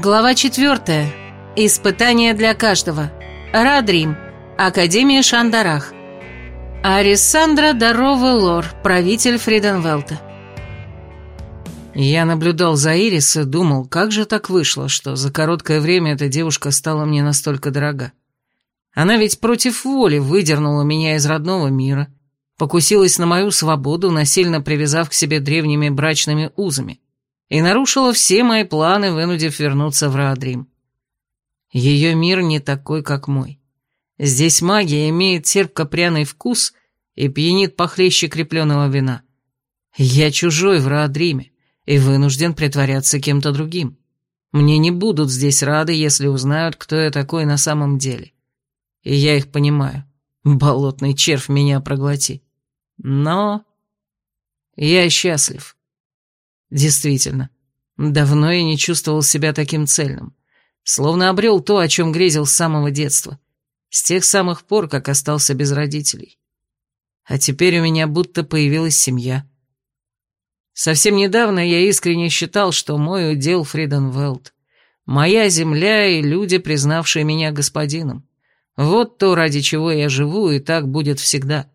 Глава 4. Испытание для каждого. Радрим. Академия Шандарах. Арисандра Дарова Лор, правитель Фриденвелта. Я наблюдал за Ирис и думал, как же так вышло, что за короткое время эта девушка стала мне настолько дорога. Она ведь против воли выдернула меня из родного мира, покусилась на мою свободу, насильно привязав к себе древними брачными узами, и нарушила все мои планы, вынудив вернуться в Раадрим. Ее мир не такой, как мой. Здесь магия имеет терпко-пряный вкус и пьянит похлеще крепленного вина. Я чужой в Раадриме и вынужден притворяться кем-то другим. Мне не будут здесь рады, если узнают, кто я такой на самом деле. И я их понимаю. Болотный червь меня проглоти. Но я счастлив. Действительно, давно я не чувствовал себя таким цельным. Словно обрел то, о чем грезил с самого детства. С тех самых пор, как остался без родителей. А теперь у меня будто появилась семья. Совсем недавно я искренне считал, что мой удел Фриденвелд. Моя земля и люди, признавшие меня господином. Вот то, ради чего я живу, и так будет всегда.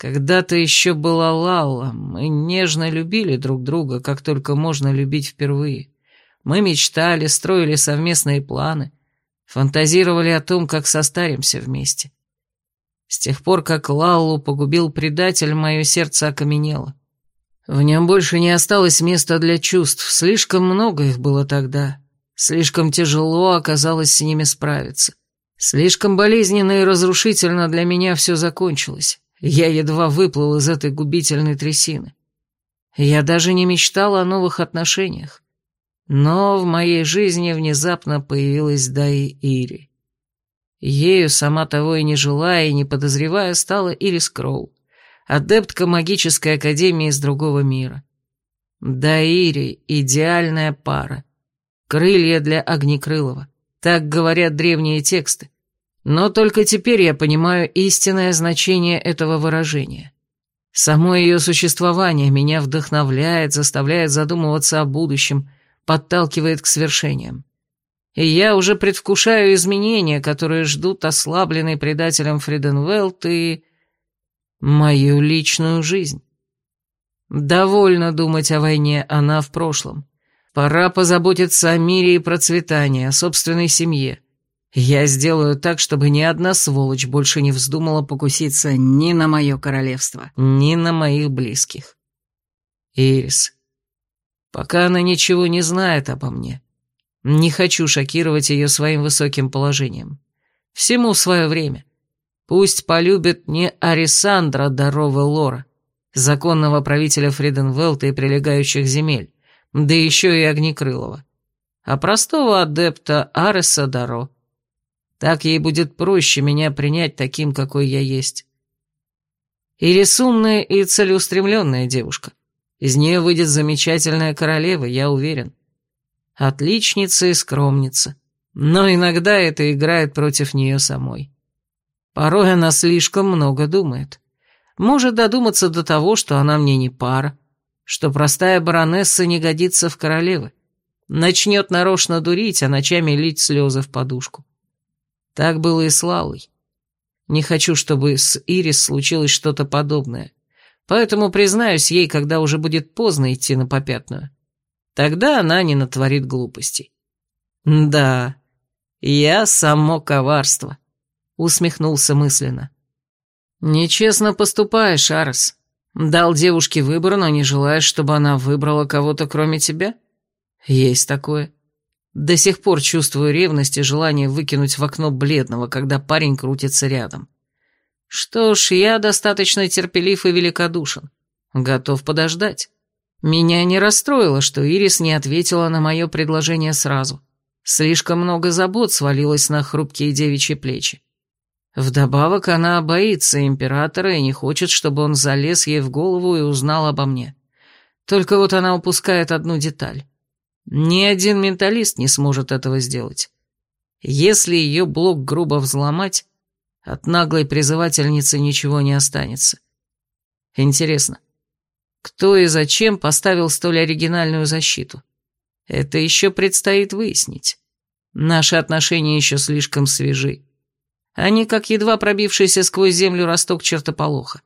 Когда-то еще была Лалла, мы нежно любили друг друга, как только можно любить впервые. Мы мечтали, строили совместные планы, фантазировали о том, как состаримся вместе. С тех пор, как Лаллу погубил предатель, мое сердце окаменело. В нем больше не осталось места для чувств, слишком много их было тогда. Слишком тяжело оказалось с ними справиться. Слишком болезненно и разрушительно для меня все закончилось. Я едва выплыл из этой губительной трясины. Я даже не мечтал о новых отношениях. Но в моей жизни внезапно появилась Даи Ири. Ею, сама того и не желая, и не подозревая, стала Ирис Кроу, адептка магической академии из другого мира. Даири — идеальная пара. Крылья для Огнекрылова. Так говорят древние тексты. Но только теперь я понимаю истинное значение этого выражения. Само ее существование меня вдохновляет, заставляет задумываться о будущем, подталкивает к свершениям. И я уже предвкушаю изменения, которые ждут ослабленный предателем Фриденвелт и... мою личную жизнь. Довольно думать о войне, она в прошлом. Пора позаботиться о мире и процветании, о собственной семье. Я сделаю так, чтобы ни одна сволочь больше не вздумала покуситься ни на мое королевство, ни на моих близких. Ирис. Пока она ничего не знает обо мне. Не хочу шокировать ее своим высоким положением. Всему свое время. Пусть полюбит не Арисандра Дарова Лора, законного правителя Фриденвелта и прилегающих земель, да еще и Огнекрылова, а простого адепта Ареса Даро. Так ей будет проще меня принять таким, какой я есть. Ирис умная и целеустремленная девушка. Из нее выйдет замечательная королева, я уверен. Отличница и скромница. Но иногда это играет против нее самой. Порой она слишком много думает. Может додуматься до того, что она мне не пара, что простая баронесса не годится в королевы. Начнет нарочно дурить, а ночами лить слезы в подушку. Так было и с Лалой. Не хочу, чтобы с Ирис случилось что-то подобное. Поэтому признаюсь ей, когда уже будет поздно идти на попятную. Тогда она не натворит глупостей. Да, я само коварство, усмехнулся мысленно. Нечестно поступаешь, Арес. Дал девушке выбор, но не желаешь, чтобы она выбрала кого-то кроме тебя? Есть такое. До сих пор чувствую ревность и желание выкинуть в окно бледного, когда парень крутится рядом. Что ж, я достаточно терпелив и великодушен. Готов подождать. Меня не расстроило, что Ирис не ответила на мое предложение сразу. Слишком много забот свалилось на хрупкие девичьи плечи. Вдобавок она боится императора и не хочет, чтобы он залез ей в голову и узнал обо мне. Только вот она упускает одну деталь. Ни один менталист не сможет этого сделать. Если ее блок грубо взломать, от наглой призывательницы ничего не останется. Интересно, кто и зачем поставил столь оригинальную защиту? Это еще предстоит выяснить. Наши отношения еще слишком свежи. Они как едва пробившийся сквозь землю росток чертополоха.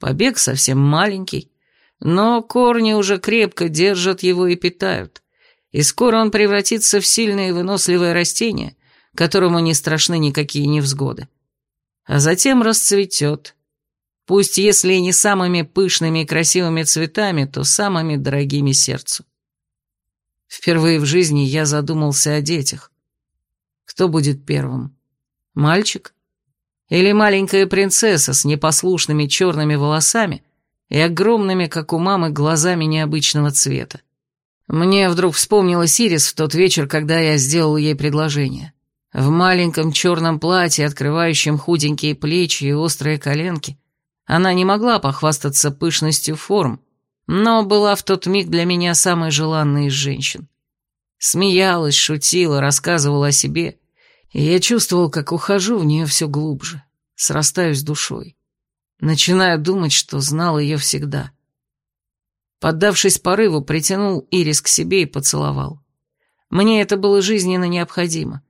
Побег совсем маленький, но корни уже крепко держат его и питают, и скоро он превратится в сильное и выносливое растение, которому не страшны никакие невзгоды. А затем расцветет, пусть если и не самыми пышными и красивыми цветами, то самыми дорогими сердцу. Впервые в жизни я задумался о детях. Кто будет первым? Мальчик? Или маленькая принцесса с непослушными черными волосами и огромными, как у мамы, глазами необычного цвета? Мне вдруг вспомнилась Ирис в тот вечер, когда я сделал ей предложение. В маленьком черном платье, открывающем худенькие плечи и острые коленки, она не могла похвастаться пышностью форм, но была в тот миг для меня самой желанной из женщин. Смеялась, шутила, рассказывала о себе, и я чувствовал, как ухожу в нее все глубже, срастаюсь душой. Начинаю думать, что знал ее всегда. Поддавшись порыву, притянул Ирис к себе и поцеловал. Мне это было жизненно необходимо.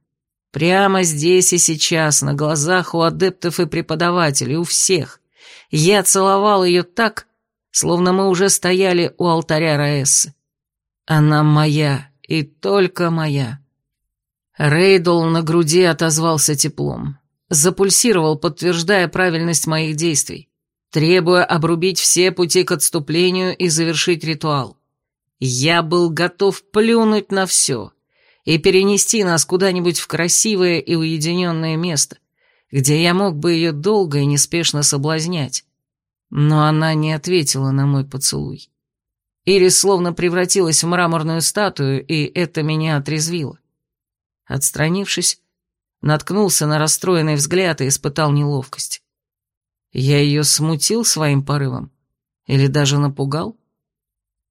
Прямо здесь и сейчас, на глазах у адептов и преподавателей, у всех. Я целовал ее так, словно мы уже стояли у алтаря Раэссы. Она моя, и только моя. Рейдл на груди отозвался теплом. Запульсировал, подтверждая правильность моих действий, требуя обрубить все пути к отступлению и завершить ритуал. Я был готов плюнуть на все и перенести нас куда-нибудь в красивое и уединенное место, где я мог бы ее долго и неспешно соблазнять. Но она не ответила на мой поцелуй. Ирис словно превратилась в мраморную статую, и это меня отрезвило. Отстранившись, наткнулся на расстроенный взгляд и испытал неловкость. Я ее смутил своим порывом? Или даже напугал?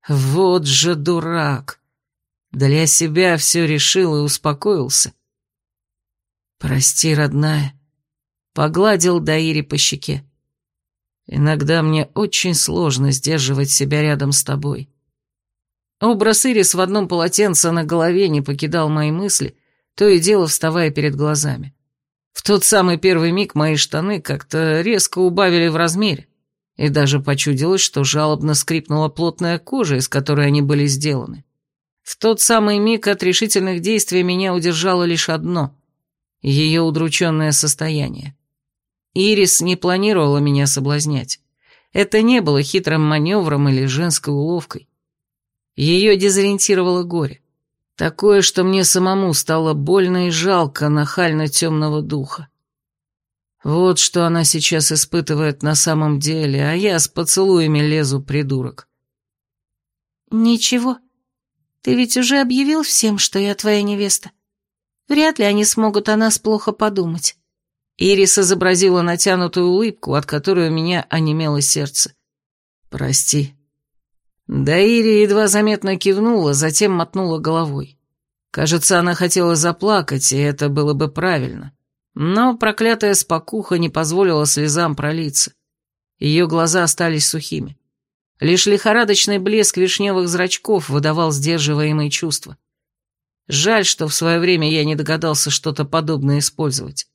Вот же дурак! Для себя все решил и успокоился. «Прости, родная», — погладил Даири по щеке. «Иногда мне очень сложно сдерживать себя рядом с тобой». Образ Ирис в одном полотенце на голове не покидал мои мысли, то и дело вставая перед глазами. В тот самый первый миг мои штаны как-то резко убавили в размере, и даже почудилось, что жалобно скрипнула плотная кожа, из которой они были сделаны. В тот самый миг от решительных действий меня удержало лишь одно — ее удрученное состояние. Ирис не планировала меня соблазнять. Это не было хитрым маневром или женской уловкой. Ее дезориентировало горе. Такое, что мне самому стало больно и жалко нахально темного духа. Вот что она сейчас испытывает на самом деле, а я с поцелуями лезу, придурок. «Ничего. Ты ведь уже объявил всем, что я твоя невеста. Вряд ли они смогут о нас плохо подумать». Ирис изобразила натянутую улыбку, от которой у меня онемело сердце. «Прости», Даири едва заметно кивнула, затем мотнула головой. Кажется, она хотела заплакать, и это было бы правильно. Но проклятая спокуха не позволила слезам пролиться. Ее глаза остались сухими. Лишь лихорадочный блеск вишневых зрачков выдавал сдерживаемые чувства. Жаль, что в свое время я не догадался что-то подобное использовать.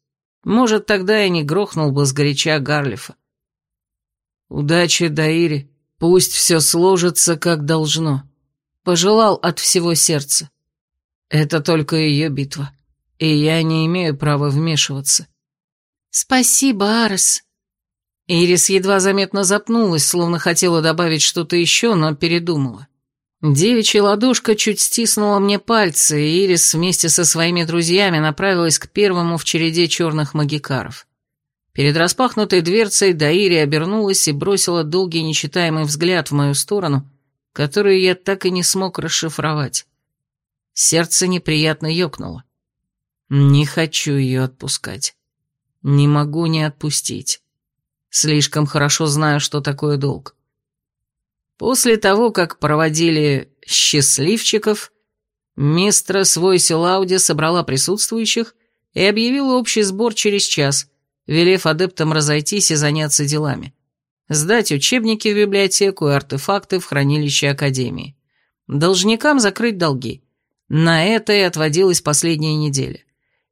Может, тогда я не грохнул бы сгоряча Гарлифа. «Удачи, Даири», Пусть все сложится, как должно. Пожелал от всего сердца. Это только ее битва, и я не имею права вмешиваться. Спасибо, Арес. Ирис едва заметно запнулась, словно хотела добавить что-то еще, но передумала. Девичья ладошка чуть стиснула мне пальцы, и Ирис вместе со своими друзьями направилась к первому в череде черных магикаров. Перед распахнутой дверцей Даири обернулась и бросила долгий нечитаемый взгляд в мою сторону, который я так и не смог расшифровать. Сердце неприятно ёкнуло. Не хочу ее отпускать. Не могу не отпустить. Слишком хорошо знаю, что такое долг. После того, как проводили счастливчиков, мистер Свойси Лауди собрала присутствующих и объявила общий сбор через час, велев адептам разойтись и заняться делами. Сдать учебники в библиотеку и артефакты в хранилище Академии. Должникам закрыть долги. На это и отводилась последняя неделя.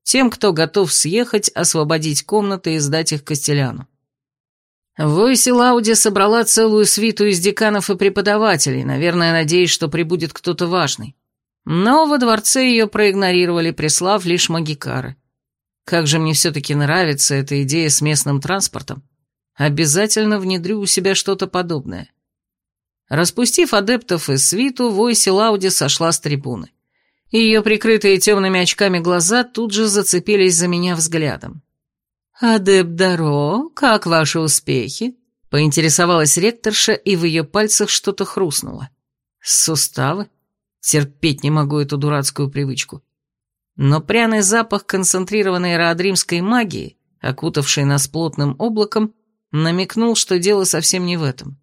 Тем, кто готов съехать, освободить комнаты и сдать их Костеляну. Войси Лауди собрала целую свиту из деканов и преподавателей, наверное, надеясь, что прибудет кто-то важный. Но во дворце ее проигнорировали, прислав лишь магикары. Как же мне все-таки нравится эта идея с местным транспортом. Обязательно внедрю у себя что-то подобное. Распустив адептов из свиту, Войси Лауди сошла с трибуны. Ее прикрытые темными очками глаза тут же зацепились за меня взглядом. «Адепт Даро, как ваши успехи?» — поинтересовалась ректорша, и в ее пальцах что-то хрустнуло. «Суставы? Терпеть не могу эту дурацкую привычку. Но пряный запах концентрированной раадримской магии, окутавший нас плотным облаком, намекнул, что дело совсем не в этом.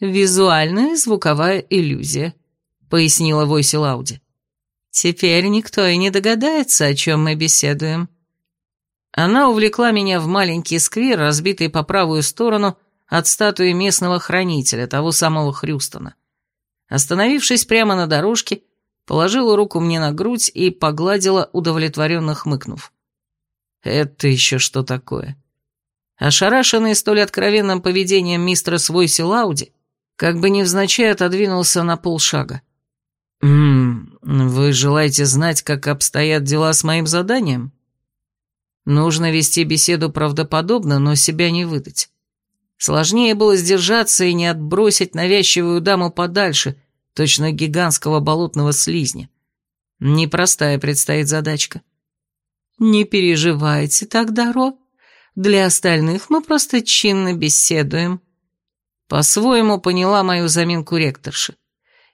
«Визуальная звуковая иллюзия», — пояснила Войси Лауди. «Теперь никто и не догадается, о чем мы беседуем». Она увлекла меня в маленький сквер, разбитый по правую сторону от статуи местного хранителя, того самого Хрюстона. Остановившись прямо на дорожке, положила руку мне на грудь и погладила, удовлетворенно хмыкнув. «Это еще что такое?» Ошарашенный столь откровенным поведением мистера Свойси Лауди, как бы невзначай отодвинулся на полшага. «Ммм, вы желаете знать, как обстоят дела с моим заданием?» Нужно вести беседу правдоподобно, но себя не выдать. Сложнее было сдержаться и не отбросить навязчивую даму подальше, точно гигантского болотного слизня. Непростая предстоит задачка. «Не переживайте так, Даро. Для остальных мы просто чинно беседуем». По-своему поняла мою заминку ректорши.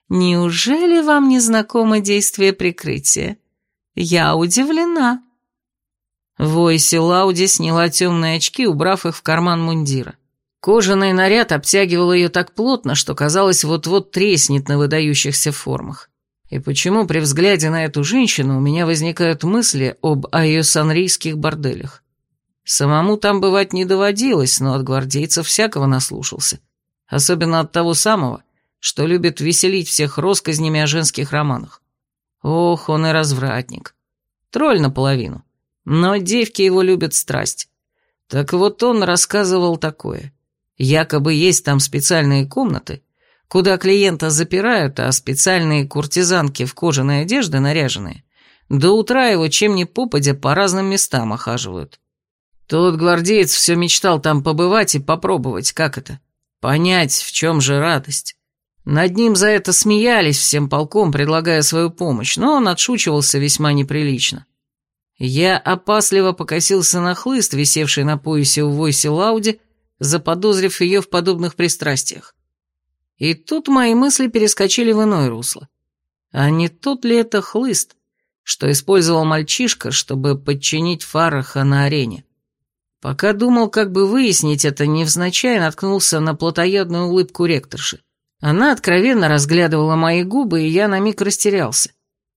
«Неужели вам не знакомо действие прикрытия? Я удивлена». Войси Лауди сняла темные очки, убрав их в карман мундира. Кожаный наряд обтягивал ее так плотно, что казалось, вот-вот треснет на выдающихся формах. И почему при взгляде на эту женщину у меня возникают мысли об айосанрийских борделях? Самому там бывать не доводилось, но от гвардейцев всякого наслушался. Особенно от того самого, что любит веселить всех россказнями о женских романах. Ох, он и развратник. Тролль наполовину. Но девки его любят страсть. Так вот он рассказывал такое. Якобы есть там специальные комнаты, куда клиента запирают, а специальные куртизанки в кожаной одежде наряженные до утра его чем ни попадя по разным местам охаживают. Тот гвардеец все мечтал там побывать и попробовать, как это. Понять, в чем же радость. Над ним за это смеялись всем полком, предлагая свою помощь, но он отшучивался весьма неприлично. Я опасливо покосился на хлыст, висевший на поясе у Войси Лауди, заподозрив ее в подобных пристрастиях. И тут мои мысли перескочили в иное русло. А не тот ли это хлыст, что использовал мальчишка, чтобы подчинить Фараха на арене? Пока думал, как бы выяснить это, невзначай наткнулся на плотоядную улыбку ректорши. Она откровенно разглядывала мои губы, и я на миг растерялся.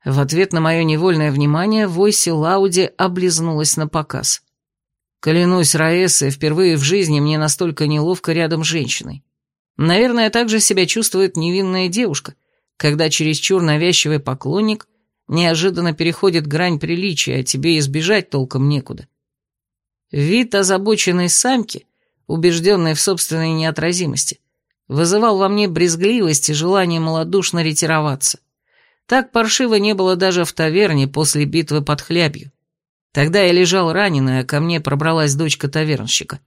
В ответ на мое невольное внимание Войси Лауди облизнулась на показ. Клянусь, Раэссе, впервые в жизни мне настолько неловко рядом с женщиной. Наверное, так же себя чувствует невинная девушка, когда чересчур навязчивый поклонник неожиданно переходит грань приличия, а тебе избежать толком некуда. Вид озабоченной самки, убежденной в собственной неотразимости, вызывал во мне брезгливость и желание малодушно ретироваться. Так паршиво не было даже в таверне после битвы под хлябью. Тогда я лежал раненый, а ко мне пробралась дочка тавернщика.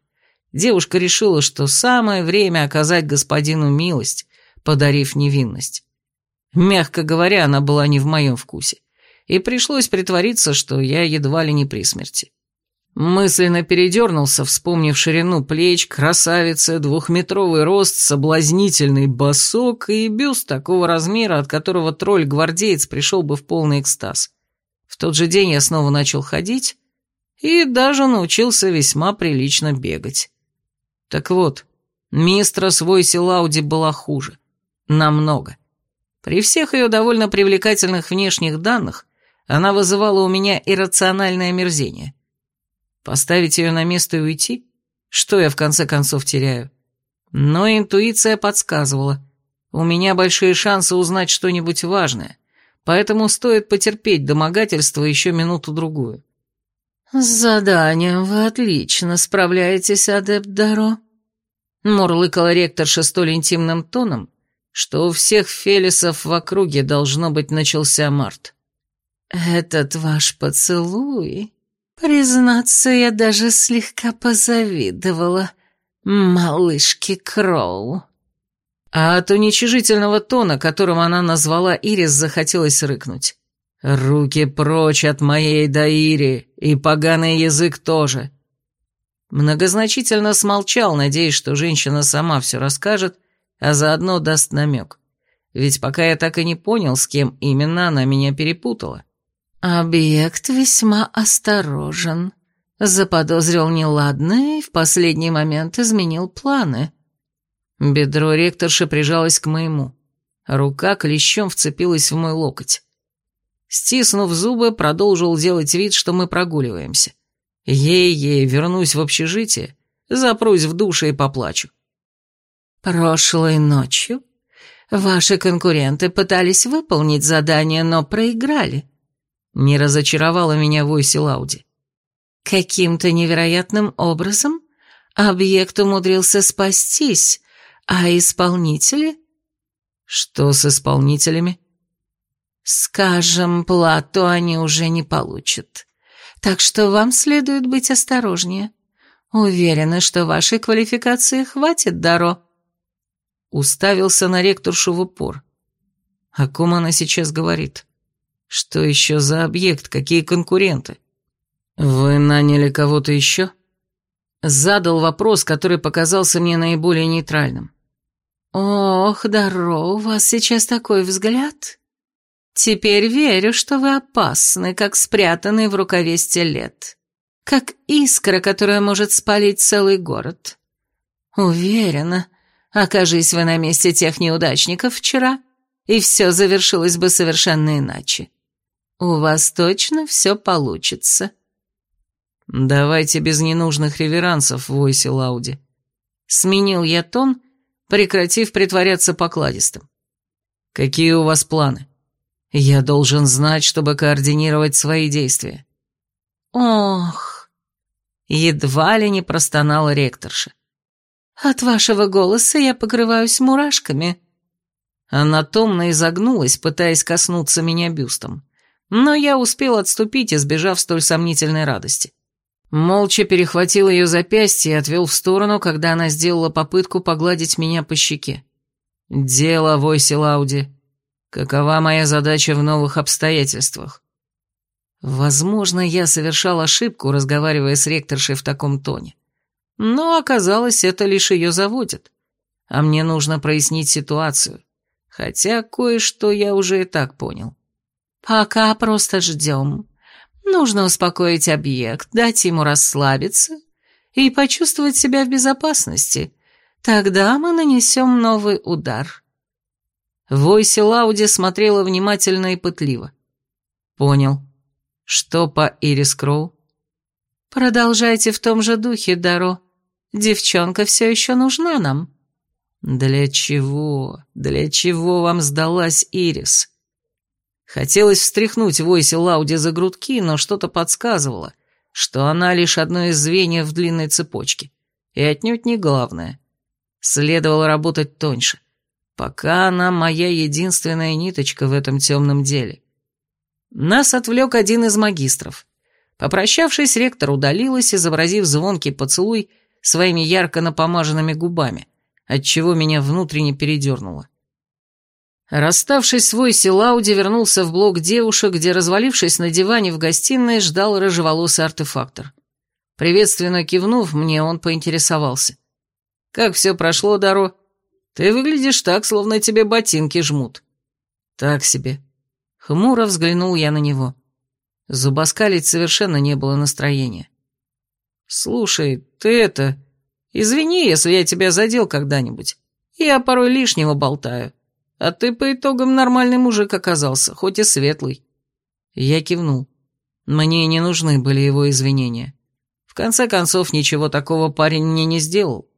Девушка решила, что самое время оказать господину милость, подарив невинность. Мягко говоря, она была не в моем вкусе, и пришлось притвориться, что я едва ли не при смерти. Мысленно передернулся, вспомнив ширину плеч, красавица, двухметровый рост, соблазнительный босок и бюст такого размера, от которого тролль-гвардеец пришел бы в полный экстаз. В тот же день я снова начал ходить и даже научился весьма прилично бегать. Так вот, мистрос Войси Лауди была хуже. Намного. При всех ее довольно привлекательных внешних данных она вызывала у меня иррациональное мерзение. Поставить ее на место и уйти? Что я в конце концов теряю? Но интуиция подсказывала. У меня большие шансы узнать что-нибудь важное, поэтому стоит потерпеть домогательство еще минуту-другую. «С заданием вы отлично справляетесь, адепт Даро», — мурлыкала ректорша столь интимным тоном, что у всех фелисов в округе должно быть начался март. «Этот ваш поцелуй...» Признаться, я даже слегка позавидовала малышке Кроу. А от уничижительного тона, которым она назвала Ирис, захотелось рыкнуть. «Руки прочь от моей Даири, и поганый язык тоже». Многозначительно смолчал, надеясь, что женщина сама все расскажет, а заодно даст намек. Ведь пока я так и не понял, с кем именно она меня перепутала. Объект весьма осторожен. Заподозрил неладное и в последний момент изменил планы. Бедро ректорши прижалось к моему. Рука клещом вцепилась в мой локоть. Стиснув зубы, продолжил делать вид, что мы прогуливаемся. Ей-ей, вернусь в общежитие, запрусь в душе и поплачу. Прошлой ночью ваши конкуренты пытались выполнить задание, но проиграли. Не разочаровала меня Войси Лауди. Каким-то невероятным образом объект умудрился спастись, а исполнители... Что с исполнителями? Скажем, плату они уже не получат. Так что вам следует быть осторожнее. Уверена, что вашей квалификации хватит, Даро. Уставился на ректоршу в упор. О ком она сейчас говорит? Что еще за объект? Какие конкуренты? Вы наняли кого-то еще? Задал вопрос, который показался мне наиболее нейтральным. Ох, Даро, у вас сейчас такой взгляд. Теперь верю, что вы опасны, как спрятанный в рукаве стилет. Как искра, которая может спалить целый город. Уверена, окажись вы на месте тех неудачников вчера, и все завершилось бы совершенно иначе. У вас точно все получится. Давайте без ненужных реверансов, Войси Лауди. Сменил я тон, прекратив притворяться покладистым. Какие у вас планы? Я должен знать, чтобы координировать свои действия. Ох, едва ли не простонала ректорша. От вашего голоса я покрываюсь мурашками. Она томно изогнулась, пытаясь коснуться меня бюстом но я успел отступить, избежав столь сомнительной радости. Молча перехватил ее запястье и отвел в сторону, когда она сделала попытку погладить меня по щеке. «Дело, Войси Лауди. Какова моя задача в новых обстоятельствах?» Возможно, я совершал ошибку, разговаривая с ректоршей в таком тоне. Но оказалось, это лишь ее заводит. А мне нужно прояснить ситуацию. Хотя кое-что я уже и так понял. Пока просто ждем. Нужно успокоить объект, дать ему расслабиться и почувствовать себя в безопасности. Тогда мы нанесем новый удар. Войси Лауди смотрела внимательно и пытливо. Понял. Что по Ирис Кроу? Продолжайте в том же духе, Даро. Девчонка все еще нужна нам. Для чего? Для чего вам сдалась Ирис? Хотелось встряхнуть Войси Лауди за грудки, но что-то подсказывало, что она лишь одно из звеньев в длинной цепочке, и отнюдь не главное. Следовало работать тоньше, пока она моя единственная ниточка в этом темном деле. Нас отвлек один из магистров. Попрощавшись, ректор удалилась, изобразив звонкий поцелуй своими ярко напомаженными губами, отчего меня внутренне передернуло. Расставшись с Войси, Лауди вернулся в блок девушек, где, развалившись на диване в гостиной, ждал рыжеволосый артефактор. Приветственно кивнув мне, он поинтересовался. «Как все прошло, Даро? Ты выглядишь так, словно тебе ботинки жмут». «Так себе». Хмуро взглянул я на него. Зубоскалить совершенно не было настроения. «Слушай, ты это... Извини, если я тебя задел когда-нибудь. Я порой лишнего болтаю. А ты по итогам нормальный мужик оказался, хоть и светлый. Я кивнул. Мне не нужны были его извинения. В конце концов, ничего такого парень мне не сделал.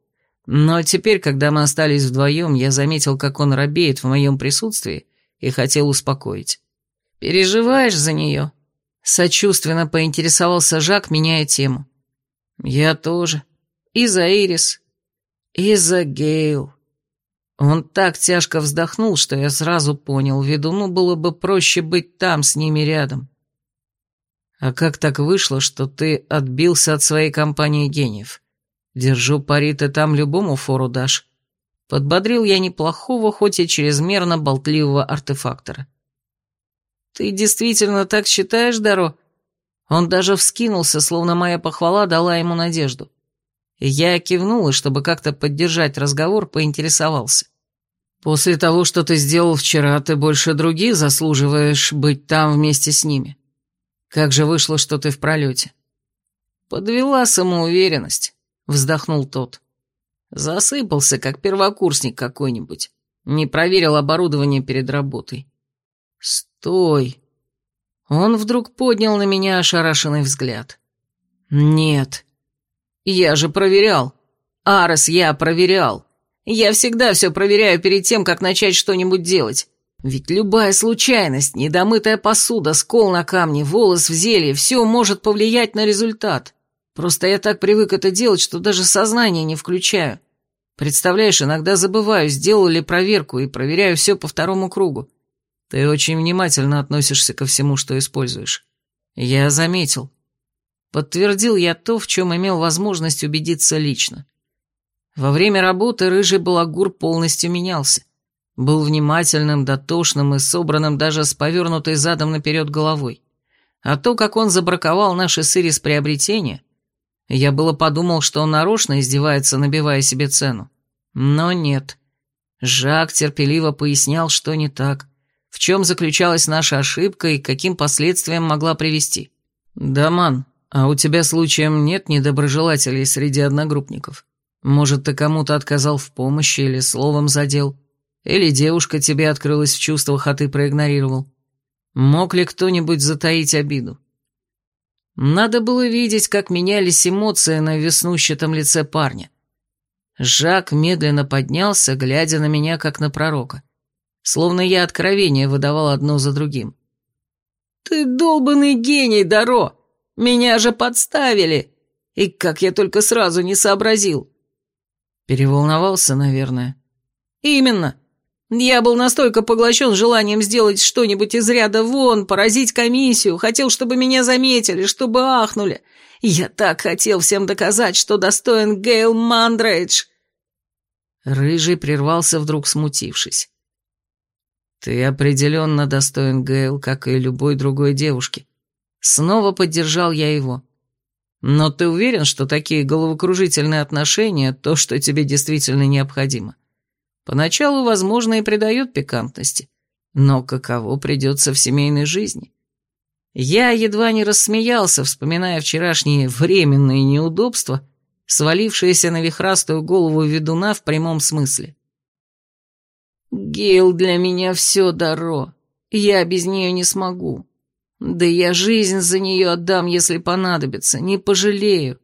Но теперь, когда мы остались вдвоем, я заметил, как он робеет в моем присутствии и хотел успокоить. Переживаешь за нее?» Сочувственно поинтересовался Жак, меняя тему. «Я тоже. И за Ирис. И за Гейл». Он так тяжко вздохнул, что я сразу понял, ведуну было бы проще быть там, с ними рядом. «А как так вышло, что ты отбился от своей компании гениев? Держу пари, ты там любому фору дашь». Подбодрил я неплохого, хоть и чрезмерно болтливого артефактора. «Ты действительно так считаешь, Даро?» Он даже вскинулся, словно моя похвала дала ему надежду. Я кивнул и, чтобы как-то поддержать разговор, поинтересовался. «После того, что ты сделал вчера, ты больше других заслуживаешь быть там вместе с ними. Как же вышло, что ты в пролете?» «Подвела самоуверенность», — вздохнул тот. «Засыпался, как первокурсник какой-нибудь. Не проверил оборудование перед работой. «Стой!» Он вдруг поднял на меня ошарашенный взгляд. «Нет. Я же проверял. Арес, я проверял. Я всегда все проверяю перед тем, как начать что-нибудь делать. Ведь любая случайность, недомытая посуда, скол на камне, волос в зелье, все может повлиять на результат. Просто я так привык это делать, что даже сознание не включаю. Представляешь, иногда забываю, сделал ли проверку, и проверяю все по второму кругу. Ты очень внимательно относишься ко всему, что используешь. Я заметил. Подтвердил я то, в чем имел возможность убедиться лично. Во время работы рыжий балагур полностью менялся. Был внимательным, дотошным и собранным даже с повернутой задом наперед головой. А то, как он забраковал наши сыри с приобретения, я было подумал, что он нарочно издевается, набивая себе цену. Но нет. Жак терпеливо пояснял, что не так в чем заключалась наша ошибка и каким последствиям могла привести. «Даман, а у тебя случаем нет недоброжелателей среди одногруппников? Может, ты кому-то отказал в помощи или словом задел? Или девушка тебе открылась в чувствах, а ты проигнорировал? Мог ли кто-нибудь затаить обиду?» Надо было видеть, как менялись эмоции на веснущатом лице парня. Жак медленно поднялся, глядя на меня, как на пророка словно я откровение выдавал одно за другим. «Ты долбанный гений, Даро! Меня же подставили! И как я только сразу не сообразил!» Переволновался, наверное. «Именно. Я был настолько поглощен желанием сделать что-нибудь из ряда вон, поразить комиссию, хотел, чтобы меня заметили, чтобы ахнули. Я так хотел всем доказать, что достоин Гейл Мандрейдж!» Рыжий прервался, вдруг смутившись. «Ты определенно достоин Гейл, как и любой другой девушки». Снова поддержал я его. «Но ты уверен, что такие головокружительные отношения – то, что тебе действительно необходимо? Поначалу, возможно, и придает пикантности, но каково придется в семейной жизни?» Я едва не рассмеялся, вспоминая вчерашние временные неудобства, свалившиеся на вихрастую голову ведуна в прямом смысле. Гейл для меня все даро. Я без нее не смогу. Да я жизнь за нее отдам, если понадобится, не пожалею.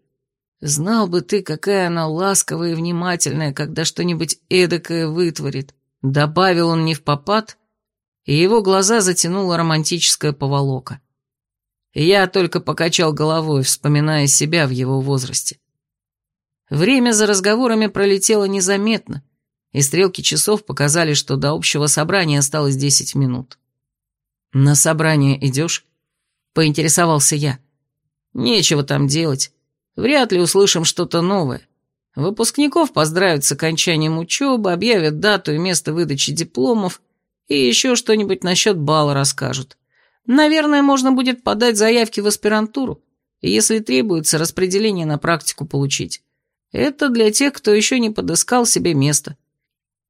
Знал бы ты, какая она ласковая и внимательная, когда что-нибудь эдакое вытворит. Добавил он не в попад, и его глаза затянула романтическая поволока. Я только покачал головой, вспоминая себя в его возрасте. Время за разговорами пролетело незаметно, и стрелки часов показали, что до общего собрания осталось десять минут. «На собрание идешь?» — поинтересовался я. «Нечего там делать. Вряд ли услышим что-то новое. Выпускников поздравят с окончанием учебы, объявят дату и место выдачи дипломов и еще что-нибудь насчет балла расскажут. Наверное, можно будет подать заявки в аспирантуру, если требуется, распределение на практику получить. Это для тех, кто еще не подыскал себе место.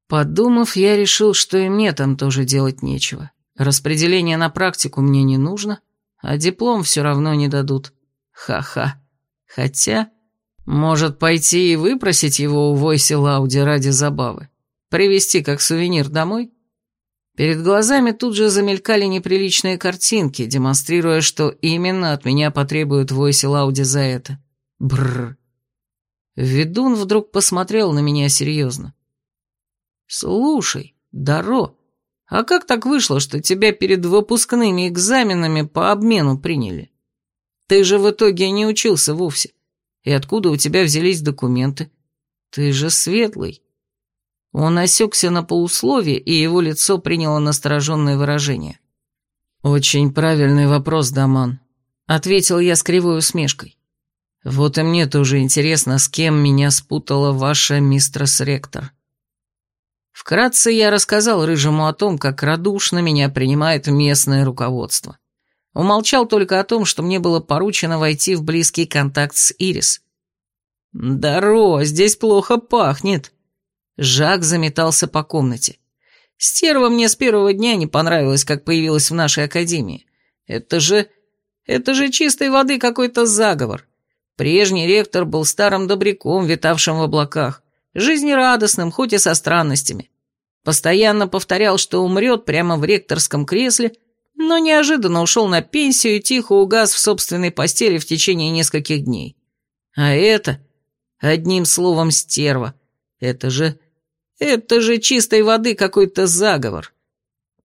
Подумав, я решил, что и мне там тоже делать нечего. Распределение на практику мне не нужно, а диплом все равно не дадут. Ха-ха. Хотя, может пойти и выпросить его у Войси Лауди ради забавы. Привезти как сувенир домой? Перед глазами тут же замелькали неприличные картинки, демонстрируя, что именно от меня потребуют Войси Лауди за это. Бррр. Ведун вдруг посмотрел на меня серьезно. «Слушай, Даро, А как так вышло, что тебя перед выпускными экзаменами по обмену приняли? Ты же в итоге не учился вовсе. И откуда у тебя взялись документы? Ты же светлый. Он осекся на полусловие, и его лицо приняло настороженное выражение. «Очень правильный вопрос, Даман», — ответил я с кривой усмешкой. «Вот и мне тоже интересно, с кем меня спутала ваша мистрess-ректор». Вкратце я рассказал Рыжему о том, как радушно меня принимает местное руководство. Умолчал только о том, что мне было поручено войти в близкий контакт с Ирис. «Даро, здесь плохо пахнет», Жак заметался по комнате. «Стерва мне с первого дня не понравилась, как появилась в нашей академии. Это же... это же чистой воды какой-то заговор. Прежний ректор был старым добряком, витавшим в облаках, жизнерадостным, хоть и со странностями. Постоянно повторял, что умрет прямо в ректорском кресле, но неожиданно ушел на пенсию и тихо угас в собственной постели в течение нескольких дней. А это... Одним словом, стерва. Это же это же чистой воды какой-то заговор.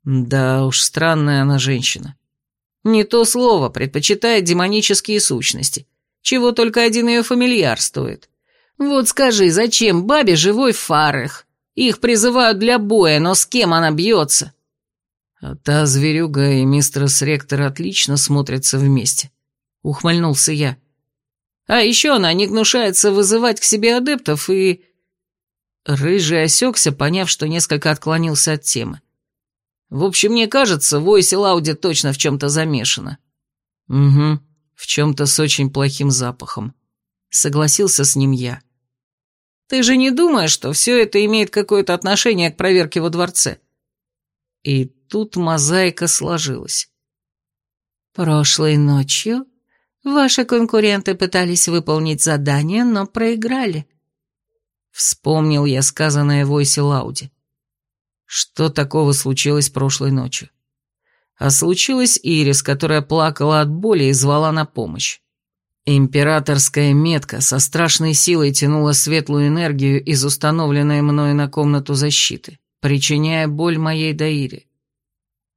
Да уж, странная она женщина. Не то слово, предпочитает демонические сущности. Чего только один ее фамильяр стоит. Вот скажи, зачем бабе живой фарых? Их призывают для боя, но с кем она бьется? А та зверюга и мистерс Ректор отлично смотрятся вместе. Ухмыльнулся я. А еще она не гнушается вызывать к себе адептов и Рыжий осекся, поняв, что несколько отклонился от темы. В общем, мне кажется, Войси Лауди точно в чем-то замешана. Угу, в чем-то с очень плохим запахом. Согласился с ним я. Ты же не думаешь, что все это имеет какое-то отношение к проверке во дворце? И тут мозаика сложилась. Прошлой ночью ваши конкуренты пытались выполнить задание, но проиграли. Вспомнил я сказанное Войсе Лауди. Что такого случилось прошлой ночью? А случилась Ирис, которая плакала от боли и звала на помощь. Императорская метка со страшной силой тянула светлую энергию из установленной мною на комнату защиты, причиняя боль моей Даире.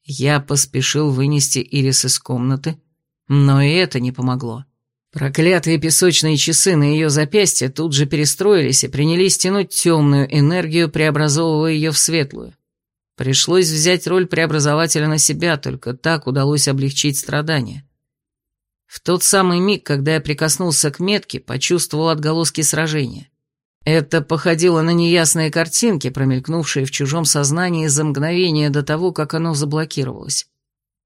Я поспешил вынести Ирис из комнаты, но и это не помогло. Проклятые песочные часы на ее запястье тут же перестроились и принялись тянуть темную энергию, преобразовывая ее в светлую. Пришлось взять роль преобразователя на себя, только так удалось облегчить страдания. В тот самый миг, когда я прикоснулся к метке, почувствовал отголоски сражения. Это походило на неясные картинки, промелькнувшие в чужом сознании за мгновение до того, как оно заблокировалось.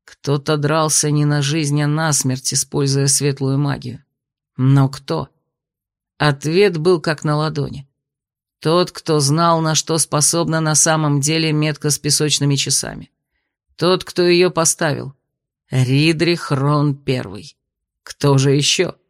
Кто-то дрался не на жизнь, а на смерть, используя светлую магию. Но кто? Ответ был как на ладони. Тот, кто знал, на что способна на самом деле метка с песочными часами. Тот, кто ее поставил. Ридрих Рон Первый. Кто же еще? —